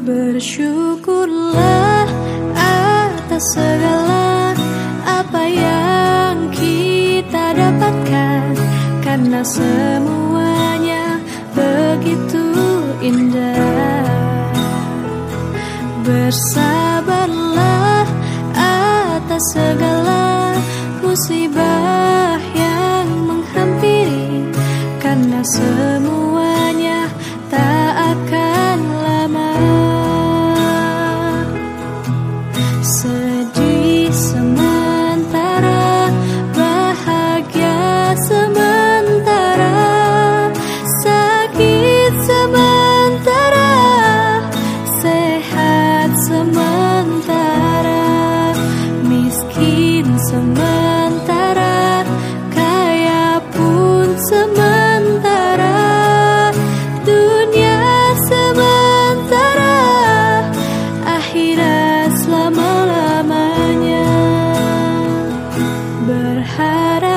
Bersyukurlah atas segala apa yang kita dapatkan Karena semuanya begitu indah. Bersabarlah atas segala musibah yang menghampiri Karena semuanya 하라